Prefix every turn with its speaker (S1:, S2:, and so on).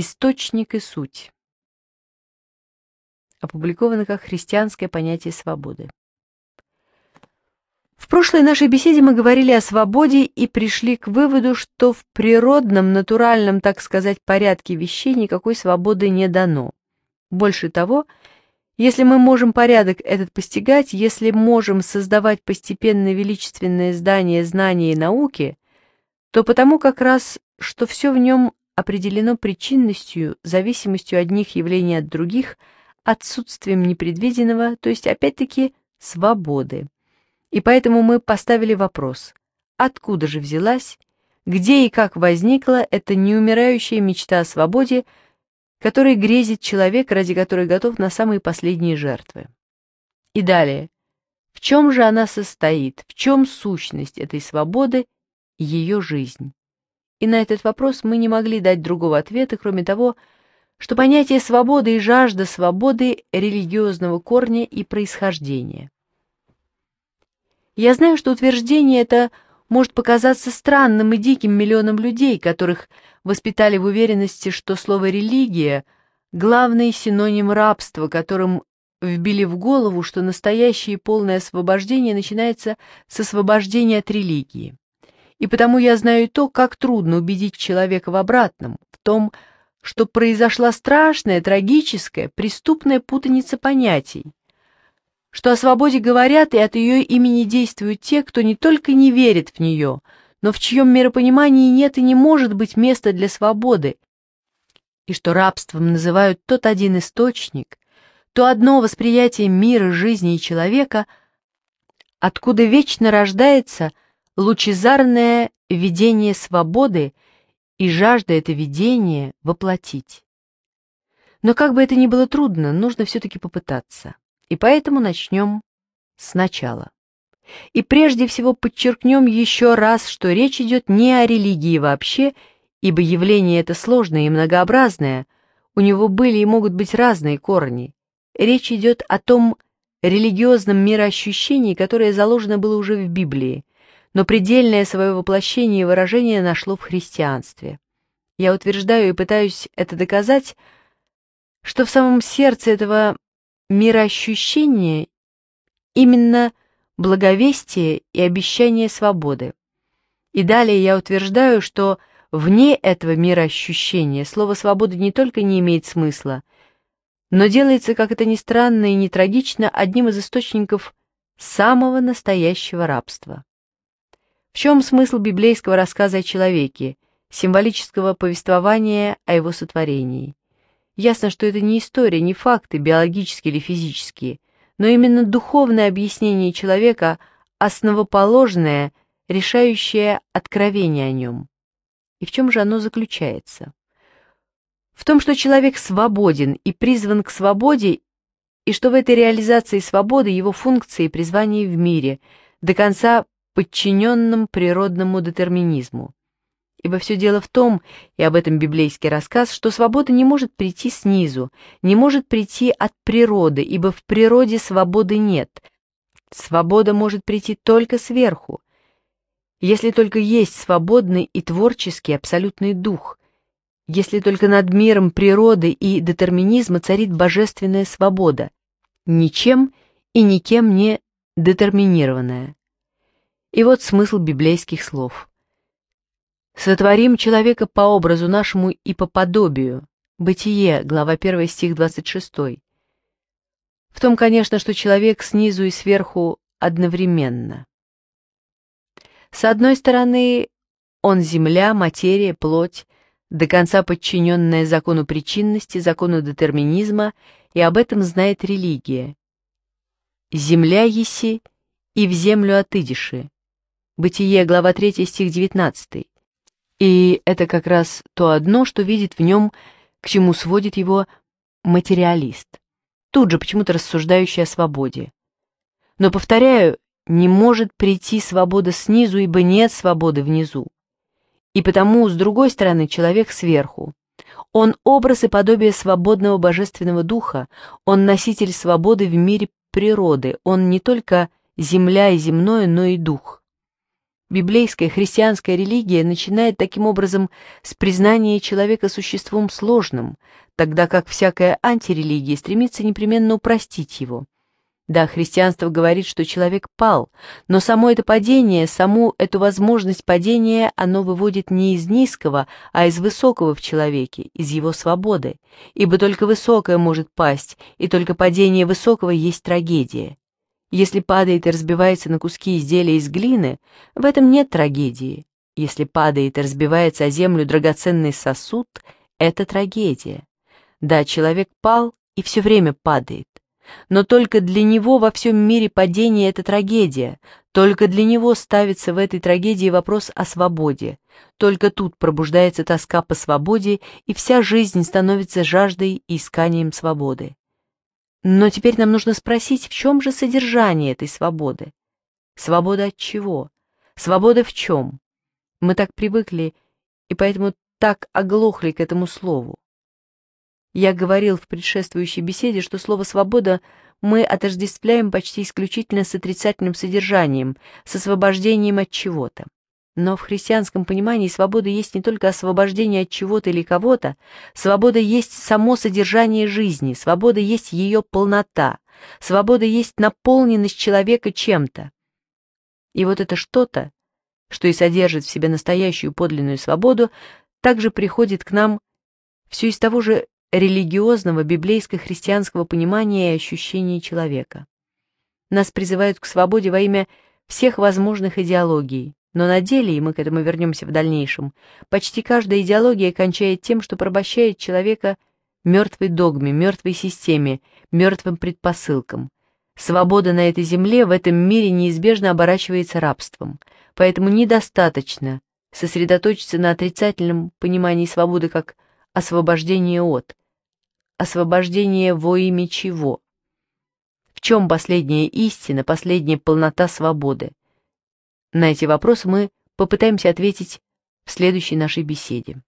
S1: Источник и суть. Опубликовано как христианское понятие свободы. В прошлой нашей беседе мы говорили о свободе и пришли к выводу, что в природном, натуральном, так сказать, порядке вещей никакой свободы не дано. Больше того, если мы можем порядок этот постигать, если можем создавать постепенно величественное здание знания и науки, то потому как раз, что все в нем определено причинностью, зависимостью одних явлений от других, отсутствием непредвиденного, то есть опять-таки свободы. И поэтому мы поставили вопрос, откуда же взялась, где и как возникла эта неумирающая мечта о свободе, которой грезит человек, ради которой готов на самые последние жертвы. И далее. В чем же она состоит, в чем сущность этой свободы, ее жизнь? и на этот вопрос мы не могли дать другого ответа, кроме того, что понятие свободы и жажда свободы религиозного корня и происхождения. Я знаю, что утверждение это может показаться странным и диким миллионам людей, которых воспитали в уверенности, что слово «религия» — главный синоним рабства, которым вбили в голову, что настоящее и полное освобождение начинается с освобождения от религии. И потому я знаю то, как трудно убедить человека в обратном, в том, что произошла страшная, трагическая, преступная путаница понятий, что о свободе говорят и от ее имени действуют те, кто не только не верит в нее, но в чьем миропонимании нет и не может быть места для свободы, и что рабством называют тот один источник, то одно восприятие мира, жизни и человека, откуда вечно рождается лучезарное видение свободы и жажда это видение воплотить. Но как бы это ни было трудно, нужно все-таки попытаться. И поэтому начнем сначала. И прежде всего подчеркнем еще раз, что речь идет не о религии вообще, ибо явление это сложное и многообразное, у него были и могут быть разные корни. Речь идет о том религиозном мироощущении, которое заложено было уже в Библии, но предельное свое воплощение и выражение нашло в христианстве. Я утверждаю и пытаюсь это доказать, что в самом сердце этого мироощущения именно благовестие и обещание свободы. И далее я утверждаю, что вне этого мироощущения слово «свобода» не только не имеет смысла, но делается, как это ни странно и не трагично, одним из источников самого настоящего рабства. В чем смысл библейского рассказа о человеке, символического повествования о его сотворении? Ясно, что это не история, не факты, биологические или физические, но именно духовное объяснение человека, основоположное, решающее откровение о нем. И в чем же оно заключается? В том, что человек свободен и призван к свободе, и что в этой реализации свободы его функции и призвание в мире, до конца подчиненным природному детерминизму. Ибо все дело в том, и об этом библейский рассказ, что свобода не может прийти снизу, не может прийти от природы, ибо в природе свободы нет. Свобода может прийти только сверху. Если только есть свободный и творческий абсолютный дух, если только над миром природы и детерминизма царит божественная свобода, ничем и никем не детерминированная. И вот смысл библейских слов. «Сотворим человека по образу нашему и по подобию» Бытие, глава 1, стих 26. В том, конечно, что человек снизу и сверху одновременно. С одной стороны, он земля, материя, плоть, до конца подчиненная закону причинности, закону детерминизма, и об этом знает религия. «Земля еси, и в землю отыдиши» Бытие, глава 3, стих 19. И это как раз то одно, что видит в нем, к чему сводит его материалист, тут же почему-то рассуждающий о свободе. Но, повторяю, не может прийти свобода снизу, ибо нет свободы внизу. И потому, с другой стороны, человек сверху. Он образ и подобие свободного божественного духа, он носитель свободы в мире природы, он не только земля и земное, но и дух. Библейская христианская религия начинает таким образом с признания человека существом сложным, тогда как всякая антирелигия стремится непременно упростить его. Да, христианство говорит, что человек пал, но само это падение, саму эту возможность падения оно выводит не из низкого, а из высокого в человеке, из его свободы, ибо только высокое может пасть, и только падение высокого есть трагедия. Если падает и разбивается на куски изделия из глины, в этом нет трагедии. Если падает и разбивается о землю драгоценный сосуд, это трагедия. Да, человек пал и все время падает. Но только для него во всем мире падение – это трагедия. Только для него ставится в этой трагедии вопрос о свободе. Только тут пробуждается тоска по свободе, и вся жизнь становится жаждой и исканием свободы. Но теперь нам нужно спросить, в чем же содержание этой свободы? Свобода от чего? Свобода в чем? Мы так привыкли и поэтому так оглохли к этому слову. Я говорил в предшествующей беседе, что слово «свобода» мы отождествляем почти исключительно с отрицательным содержанием, с освобождением от чего-то. Но в христианском понимании свобода есть не только освобождение от чего-то или кого-то, свобода есть само содержание жизни, свобода есть ее полнота, свобода есть наполненность человека чем-то. И вот это что-то, что и содержит в себе настоящую подлинную свободу, также приходит к нам все из того же религиозного библейско-христианского понимания и ощущения человека. Нас призывают к свободе во имя всех возможных идеологий, но на деле, и мы к этому вернемся в дальнейшем, почти каждая идеология кончает тем, что порабощает человека мертвой догме, мертвой системе, мертвым предпосылкам. Свобода на этой земле в этом мире неизбежно оборачивается рабством, поэтому недостаточно сосредоточиться на отрицательном понимании свободы как освобождение от. Освобождение во имя чего? В чем последняя истина, последняя полнота свободы? На эти вопросы мы попытаемся ответить в следующей нашей беседе.